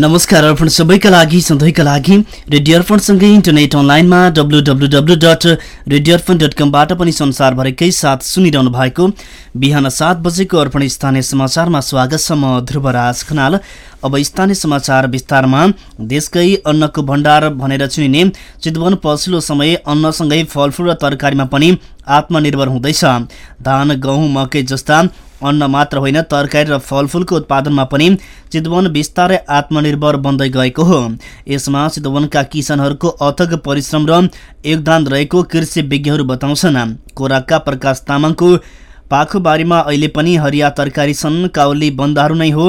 नमस्कार अर्पण सबैका लागि सधैँका लागि रेडियो अर्पणसँगै इन्टरनेट अनलाइनमा W W W dot radio Arpan dot कमबाट पनि संसारभरिकै साथ सुनिरहनु भएको बिहान सात बजेको अर्पण स्थानीय समाचारमा स्वागत छ म ध्रुवराज खनाल। अब स्थानीय समाचार विस्तारमा देशकै अन्नको भण्डार भनेर चिनिने चितवन पछिल्लो समय अन्नसँगै फलफुल र तरकारीमा पनि आत्मनिर्भर हुँदैछ। धान गहुँ मकै जस्ता अन्न मात्र होइन तरकारी र फलफुलको उत्पादनमा पनि चितवन बिस्तारै आत्मनिर्भर बन्दै गएको हो। यसमा चितवनका किसानहरूको अथक परिश्रम र योगदान रहेको कृषि विज्ञहरू बताउँछन्। कोराका प्रकाश तामाङको पाखोबारीमा अहिले पनि हरिया तरकारी छन् काउली बन्दाहरू नै हो।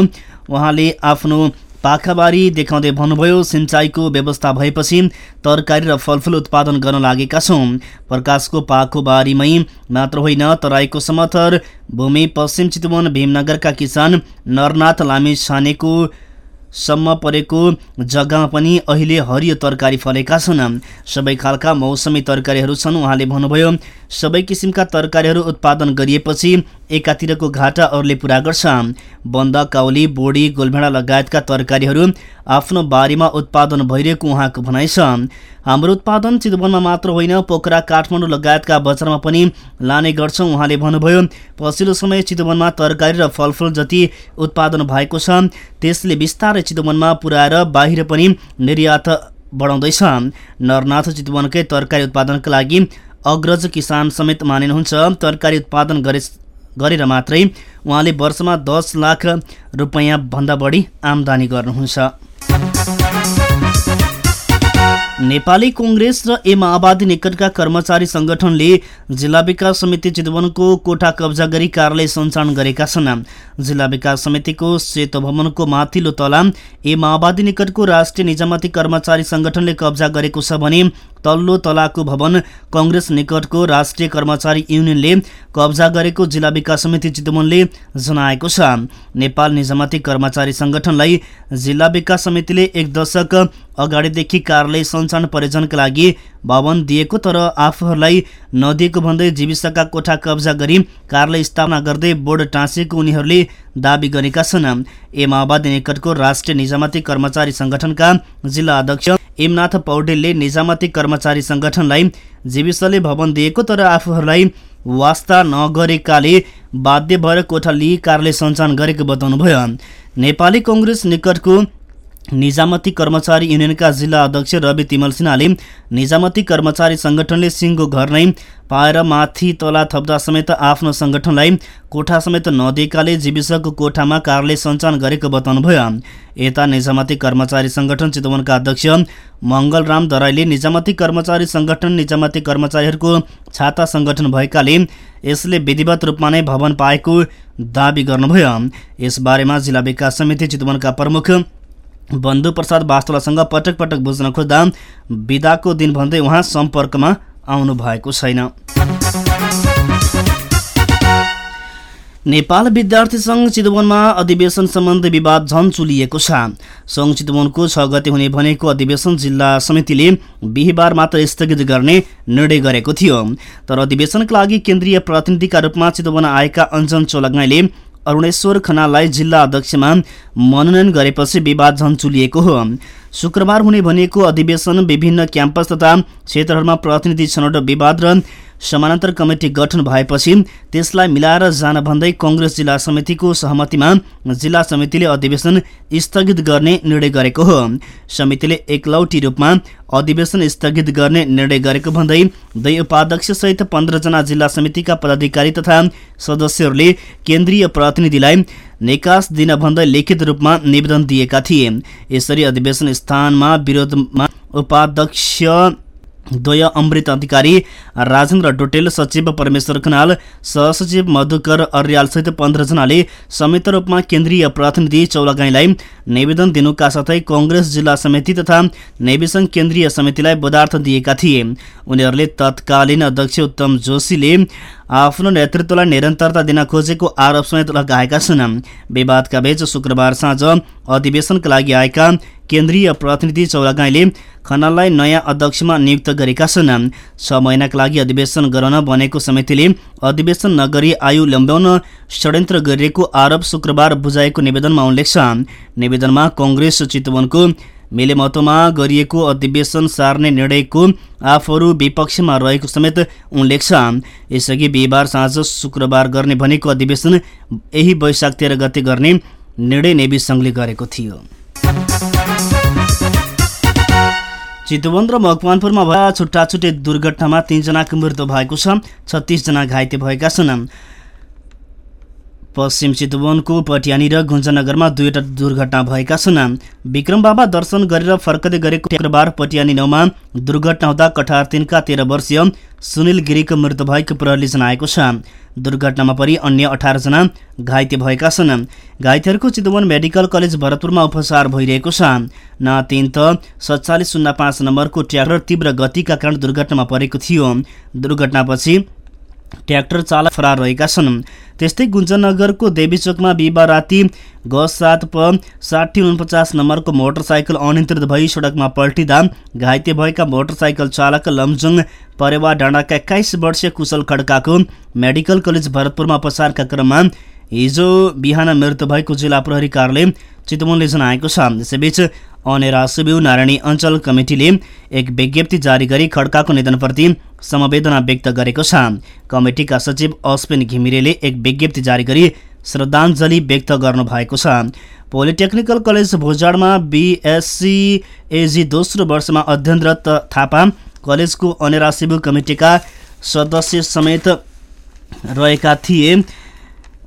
उहाँले आफ्नो पाखाबारी देखाउँदै भन्नुभयो सिंचाइको व्यवस्था भएपछि तरकारी र फलफुल उत्पादन गर्न लागेका छौँ। प्रकाशको पाखोबारीमै मात्र होइन तराईको समथर भूमि पश्चिम चितवन भीमनगरका किसान नरनाथ लामी छानेको सम्म परेको जग्गामा पनि अहिले हरियो तरकारी फलेका छन्। सबै खालका मौसमी तरकारीहरू छन् उहाँले भन्नुभयो। सबै किसिमका तरकारीहरू उत्पादन गरिएपछि एकातिरको घाटा अरूले पुरा गर्छ। बन्द काउली बोडी गोलभेडा लगायतका तरकारीहरू आफ्नो बारीमा उत्पादन भइरहेको उहाँको भनाइ छ। हाम्रो उत्पादन चितवनमा मात्र होइन पोखरा काठमाडौँ लगायतका बजारमा पनि लाने गर्छौँ उहाँले भन्नुभयो। पछिल्लो समय चितवनमा तरकारी र फलफुल जति उत्पादन भएको छ त्यसले बिस्तारै चितवनमा पुर्याएर बाहिर पनि निर्यात बढाउँदैछ। नरनाथ चितवनकै तरकारी उत्पादनका लागि अग्रज किसान समेत मानिनुहुन्छ तरकारी उत्पादन गरे गरेर मात्रै उहाँले वर्षमा दस लाख रुपियाँ भन्दा बढी आमदानी गर्नुहुन्छ। नेपाली कङ्ग्रेस र ए माओवादी निकटका कर्मचारी संगठनले जिल्ला विकास समिति चितवनको कोठा कब्जा गरी कार्यालय सञ्चालन गरेका छन्। जिल्ला विकास समितिको सेतो भवनको माथिल्लो तला ए माओवादी निकटको राष्ट्रिय निजामती कर्मचारी संगठनले कब्जा गरेको छ भने तल्लो तलाको भवन कङ्ग्रेस निकटको राष्ट्रिय कर्मचारी युनियनले कब्जा गरेको जिल्ला विकास समिति चितवनले जनाएको छ। नेपाल निजामती कर्मचारी संगठनलाई जिल्ला विकास समितिले एक दशक अगाडिदेखि कार्यालय सञ्चालन परियोजनाका लागि भवन दिएको तर आफूहरूलाई नदिएको भन्दै जीविसका कोठा कब्जा गरी कार्यालय स्थापना गर्दै बोर्ड टाँसिएको उनीहरूले दावी गरेका छन्। ए माओवादी निकटको राष्ट्रिय निजामती कर्मचारी संगठनका जिल्ला अध्यक्ष एमनाथ पौडेलले निजामती कर्मचारी संगठनलाई जीविसले भवन दिएको तर आफूहरूलाई वास्ता नगरेकाले बाध्य भएर कोठा लिई कार्यालय सञ्चालन गरेको बताउनुभयो। नेपाली कङ्ग्रेस निकटको निजामती कर्मचारी युनियनका जिल्ला अध्यक्ष रवि तिमल सिन्हाले निजामती कर्मचारी संगठनले सिङ्गो घर नै पाएर माथि तला थप्दा समेत आफ्नो संगठनलाई कोठा समेत नदिएकाले जीविसको कोठामा कार्यालय सञ्चालन गरेको बताउनुभयो। यता निजामती कर्मचारी संगठन चितवनका अध्यक्ष मङ्गलराम दराईले निजामती कर्मचारी संगठन निजामती कर्मचारीहरूको छाता संगठन भएकाले यसले विधिवत रूपमा नै भवन पाएको दावी गर्नुभयो। यसबारेमा जिल्ला विकास समिति चितवनका प्रमुख बन्धु प्रसाद बास्तोलासँग पटक पटक बुझ्न खोज्दा बिदाको दिन भन्दै उहाँ सम्पर्कमा आउनु भएको छैन। नेपाल विद्यार्थी सङ्घ चितवनमा अधिवेशन सम्बन्धी विवाद झन चुलिएको छ। सङ्घ चितवनको छ गते हुने भनेको अधिवेशन जिल्ला समितिले बिहिबार मात्र स्थगित गर्ने निर्णय गरेको थियो। तर अधिवेशनका लागि केन्द्रीय प्रतिनिधिका रूपमा चितवन आएका अञ्जन चोलगाईले अरुणेश्वर खनाललाई जिल्ला अध्यक्षमा मनोनयन गरेपछि विवाद झन चुलिएको हो। शुक्रबार हुने भनिएको अधिवेशन विभिन्न क्याम्पस तथा क्षेत्रहरूमा प्रतिनिधि छनौट विवाद र समानान्तर कमिटी गठन भएपछि त्यसलाई मिलाएर जान भन्दै कङ्ग्रेस जिल्ला समितिको सहमतिमा जिल्ला समितिले अधिवेशन स्थगित गर्ने निर्णय गरेको हो। समितिले एकलौटी रूपमा अधिवेशन स्थगित गर्ने निर्णय गरेको भन्दै दुई उपाध्यक्षसहित पन्ध्रजना जिल्ला समितिका पदाधिकारी तथा सदस्यहरूले केन्द्रीय प्रतिनिधिलाई निकास दिन भन्दै लिखित रूपमा निवेदन दिएका थिए। यसरी अधिवेशन स्थानमा विरोधमा उपाध्यक्ष द्वय अमृत अधिकारी राजेन्द्र डोटेल सचिव परमेश्वर खनाल सहसचिव मधुकर अर्यालसहित पन्ध्रजनाले संयुक्त रूपमा केन्द्रीय प्रतिनिधि चौलागाईलाई निवेदन दिनुका साथै कङ्ग्रेस जिल्ला समिति तथा नेविसङ्घ केन्द्रीय समितिलाई पदार्थ दिएका थिए। उनीहरूले तत्कालीन अध्यक्ष उत्तम जोशीले आफ्नो नेतृत्वलाई निरन्तरता दिन खोजेको आरोप समेत लगाएका छन्। विवादका बीच शुक्रबार साँझ अधिवेशनका लागि आएका केन्द्रीय प्रतिनिधि चौलागाईले खनाललाई नयाँ अध्यक्षमा नियुक्त गरेका छन्। छ महिनाका लागि अधिवेशन गराउन बनेको समितिले अधिवेशन नगरी आयु लम्ब्याउन षड्यन्त्र गरिएको आरोप शुक्रबार बुझाएको निवेदनमा उल्लेख छ। निवेदनमा कङ्ग्रेस चितवनको मिलेमतोमा गरिएको अधिवेशन सार्ने निर्णयको आफूहरू विपक्षमा रहेको समेत उल्लेख छ। यसअघि बिहिबार साँझ शुक्रबार गर्ने भनेको अधिवेशन यही वैशाख तेह्र गते गर्ने निर्णय नेवी सङ्घले गरेको थियो। चितवन र मकवानपुरमा भएका छुट्टा छुट्टै दुर्घटनामा तीनजनाको मृत्यु भएको छ छत्तिसजना घाइते भएका छन्। पश्चिम चितवनको पटियानी र गुन्जनगरमा दुईवटा दुर्घटना भएका छन्। विक्रम बाबा दर्शन गरेर फर्कदै गरेको शुक्रबार पटियानी नौमा दुर्घटना हुँदा कठार तिनका तेह्र वर्षीय सुनिल गिरीको मृत्यु भएको प्रहरीले जनाएको छ। दुर्घटनामा परि अन्य अठारजना घाइते भएका छन्। घाइतेहरूको चितवन मेडिकल कलेज भरतपुरमा उपचार भइरहेको छ। न तिन त सत्तालिस शून्य पाँच नम्बरको ट्र्याक्टर तीव्र गतिका कारण दुर्घटनामा परेको थियो। दुर्घटनापछि ट्र्याक्टर चालक फरार रहेका छन्। त्यस्तै गुन्जनगरको देवीचोकमा बिहिबार राति ग सात प साठी उनपचास नम्बरको मोटरसाइकल अनियन्त्रित भई सडकमा पल्टिँदा घाइते भएका मोटरसाइकल चालक लमजुङ परेवा डाँडाका एक्काइस वर्षीय कुशल खड्काको मेडिकल कलेज भरतपुरमा उपचारका क्रममा हिजो बिहान मृत्यु भएको जिल्ला प्रहरी कार्यालय चितवनले जनाएको छ। यसैबीच अनेरा सुब्यू नारायणी अञ्चल कमिटीले एक विज्ञप्ति जारी गरी खड्काको निधनप्रति समवेदना व्यक्त गरेको छ। कमिटीका सचिव अश्विन घिमिरेले एक विज्ञप्ति जारी गरी श्रद्धाञ्जली व्यक्त गर्नुभएको छ। पोलिटेक्निकल कलेज भोजाडमा बिएससी एजी दोस्रो वर्षमा अध्ययनरत थापा कलेजको अनेरा सिबु कमिटीका सदस्य समेत रहेका थिए।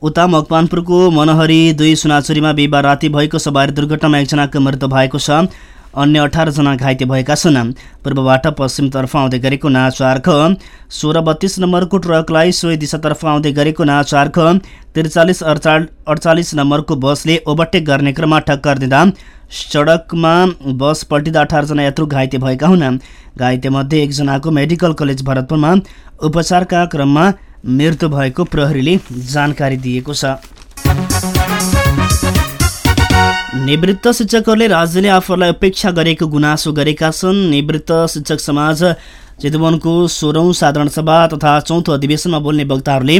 उता मकवानपुरको मनहरी दुई सुनाचुरीमा बिहिबार राति भएको सवारी दुर्घटनामा एकजनाको मृत्यु भएको छ। अन्य अठारजना घाइते भएका छन्। पूर्वबाट पश्चिमतर्फ आउँदै गरेको नाचार्ख सोह्र बत्तीस नम्बरको ट्रकलाई सोही दिशातर्फ आउँदै गरेको नाचार्ख त्रिचालिस अडचा अडचालिस नम्बरको बसले ओभरटेक गर्ने क्रममा टक्कर दिँदा सडकमा बस पल्टिँदा अठारजना यात्रु घाइते भएका हुन्। घाइतेमध्ये एकजनाको मेडिकल कलेज भरतपुरमा उपचारका क्रममा मृत्यु भएको प्रहरीले जानकारी दिएको छ। निवृत्त शिक्षकहरूले राज्यले आफूलाई अपेक्षा गरेको गुनासो गरेका छन्। निवृत्त शिक्षक समाज चितवनको सोह्रौँ साधारण सभा तथा चौथो अधिवेशनमा बोल्ने वक्ताहरूले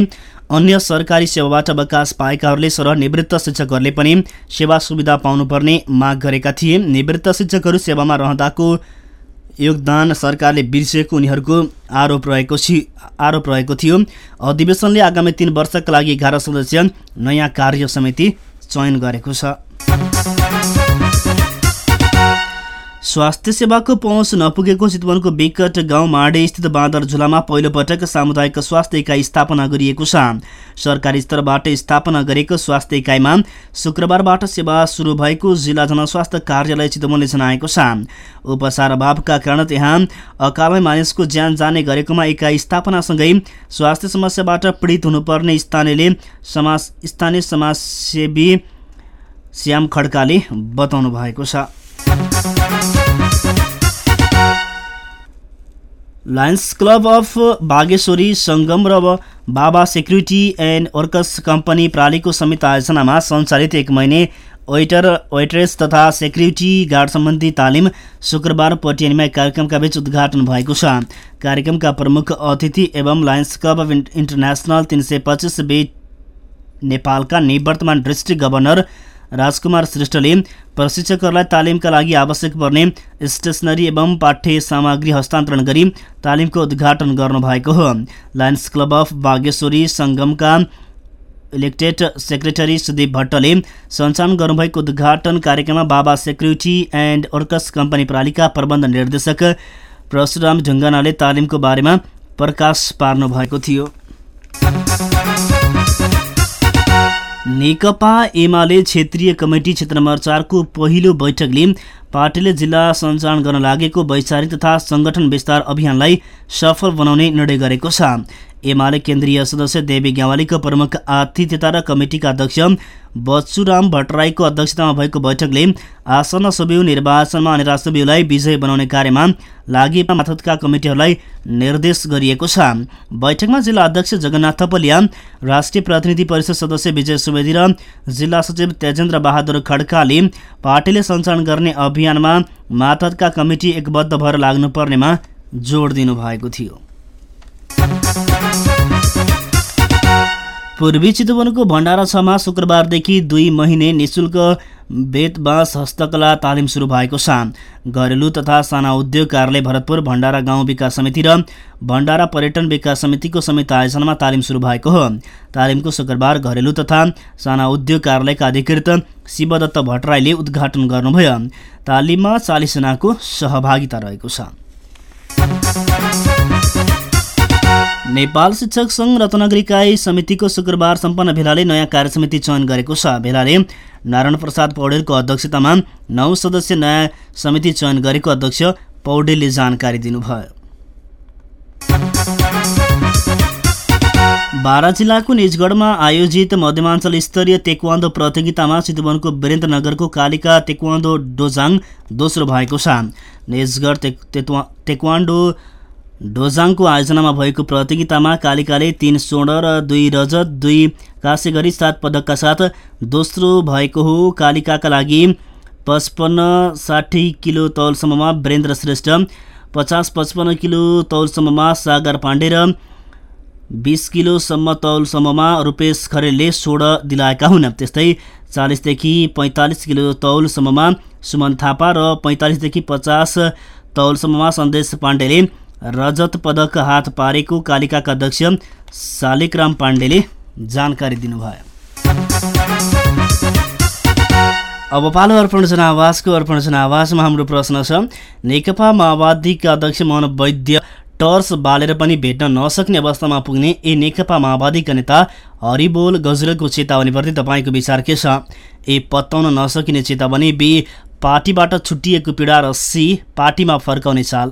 अन्य सरकारी सेवाबाट अवकाश पाएकाहरूले सरह निवृत्त शिक्षकहरूले पनि सेवा सुविधा पाउनुपर्ने माग गरेका थिए। निवृत्त शिक्षकहरू सेवामा रहँदाको योगदान सरकारले बिर्सिएको उनीहरूको आरोप रहेको आरोप रहेको थियो। अधिवेशनले आगामी तीन वर्षका लागि एघार सदस्य नयाँ कार्य समिति चयन गरेको छ। स्वास्थ्य सेवाको पहुँच नपुगेको चितवनको विकट गाउँ माडे स्थित बाँदर झुलामा पहिलोपटक सामुदायिक स्वास्थ्य इकाइ स्थापना गरिएको छ। सरकारी स्तरबाट स्थापना गरेको स्वास्थ्य इकाइमा शुक्रबारबाट सेवा सुरु भएको जिल्ला जनस्वास्थ्य कार्यालय चितवनले जनाएको छ। उपचार अभावका कारण त्यहाँ अकालमै मानिसको ज्यान जाने गरेकोमा इकाइ स्थापनासँगै स्वास्थ्य समस्याबाट पीडित हुनुपर्ने स्थानीयले समाज स्थानीय समाजसेवी श्याम खड्काले बताउनु भएको छ। Lions club of Bageshwari Sangam र Baba security and workers company प्रालीको संयुक्त आयोजनामा सञ्चालित एक महिने वेटर वेट्रेस तथा सेक्युरिटी गार्ड सम्बन्धी तालिम शुक्रबार पटियानीमा कार्यक्रमका बीच उद्घाटन भएको छ कार्यक्रमका प्रमुख अतिथि एवं लायन्स क्लब अफ इन्टरनेसनल तिन सय पच्चिस बे नेपालका निवर्तमान डिस्ट्रिक्ट गभर्नर राजकुमार श्रेष्ठले प्रशिक्षकहरूलाई तालिमका लागि आवश्यक पर्ने स्टेसनरी एवं पाठ्य सामग्री हस्तान्तरण गरी तालिमको उद्घाटन गर्नुभएको हो। लायन्स क्लब अफ बागेश्वरी सङ्गमका इलेक्टेड सेक्रेटरी सुदीप भट्टले सञ्चालन गर्नुभएको उद्घाटन कार्यक्रममा Baba security and workers company प्रणालीका प्रबन्ध निर्देशक परशुराम ढुङ्गानाले तालिमको बारेमा प्रकाश पार्नु भएको थियो। नेकपा एमाले क्षेत्रीय कमिटी क्षेत्र नम्बर चारको पहिलो बैठकले पार्टीले जिल्ला सञ्चालन गर्न लागेको वैचारिक तथा सङ्गठन विस्तार अभियानलाई सफल बनाउने निर्णय गरेको छ। एमाले केन्द्रीय सदस्य देवी ग्यावालीको प्रमुख आतिथ्यता र कमिटिका अध्यक्ष बच्चुराम भट्टराईको अध्यक्षतामा भएको बैठकले आसन्न सुबिउ निर्वाचनमा अनिरा सुबिउलाई विजय बनाउने कार्यमा लागि माथतका कमिटीहरूलाई निर्देश गरिएको छ। बैठकमा जिल्ला अध्यक्ष जगन्नाथ थपलिया राष्ट्रिय प्रतिनिधि परिषद सदस्य विजय सुवेदी र जिल्ला सचिव तेजेन्द्र बहादुर खड्काले पार्टीले सञ्चालन गर्ने अभियानमा माथतका कमिटी एकबद्ध भएर लाग्नुपर्नेमा जोड दिनुभएको थियो। पूर्वी चितवनको भण्डारा छमा शुक्रबारदेखि दुई महिने निशुल्क बेतबाँस हस्तकला तालिम सुरु भएको छ। घरेलु तथा साना उद्योग कार्यालय भरतपुर भण्डारा गाउँ विकास समिति र भण्डारा पर्यटन विकास समितिको संयुक्त आयोजनामा तालिम सुरु भएको हो। तालिमको शुक्रबार घरेलु तथा साना उद्योग कार्यालयका अधिकृत शिवदत्त भट्टराईले उद्घाटन गर्नुभयो। तालिममा चालिसजनाको सहभागिता रहेको छ। नेपाल शिक्षक सङ्घ रत्नगरी इकाइ समितिको शुक्रबार सम्पन्न भेलाले नयाँ कार्य समिति चयन गरेको छ। भेलाले नारायण प्रसाद पौडेलको अध्यक्षतामा नौ सदस्य नयाँ समिति चयन गरेको अध्यक्ष पौडेलले जानकारी दिनुभयो। बारा जिल्लाको निजगढमा आयोजित मध्यमाञ्चल स्तरीय तेक्वान्दो प्रतियोगितामा चितवनको वीरेन्द्रनगरको कालिका तेक्वान्दो डोजाङ दोस्रो भएको छ। निजगढ तेक्वान्डो डोजाङको आयोजनामा भएको प्रतियोगितामा कालिकाले तीन स्वर्ण र दुई रजत दुई काँसे गरी सात पदकका साथ दोस्रो भएको हो कालिकाका लागि। पचपन्न साठी किलो तौलसम्ममा वीरेन्द्र श्रेष्ठ पचास पचपन्न किलो तौलसम्ममा सागर पाण्डे र बिस किलोसम्म तौलसम्ममा रूपेश खरेलले सोह्र दिलाएका हुन्। त्यस्तै चालिसदेखि पैँतालिस किलो तौलसम्ममा सुमन थापा र पैँतालिसदेखि पचास तौलसम्ममा सन्देश पाण्डेले रजत पदक हात पारेको कालिकाका अध्यक्ष शालिकराम पाण्डेले जानकारी दिनुभयो। अब पालो अर्पण जनावासको अर्पण जनावासमा हाम्रो प्रश्न छ नेकपा माओवादीका अध्यक्ष मोहन वैद्य टर्स बालेर पनि भेट्न नसक्ने अवस्थामा पुग्ने ए नेकपा माओवादीका नेता हरिबोल गजरेलको चेतावनीप्रति तपाईँको विचार के छ? ए पत्ताउन नसकिने चेतावनी बी पार्टीबाट छुट्टिएको पीडा र सी पार्टीमा फर्काउने चाल।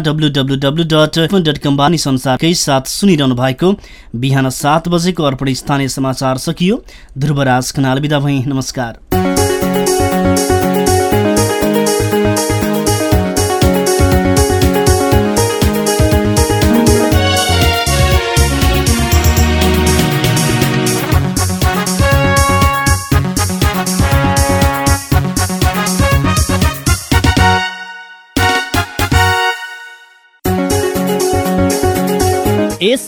डब्लु डब्लु डट संसारकै साथ सुनिरहनु भएको बिहान सात बजेको अर्पण स्थानीय समाचार सकियो। ध्रुवराज खनाल बिदा भई। नमस्कार।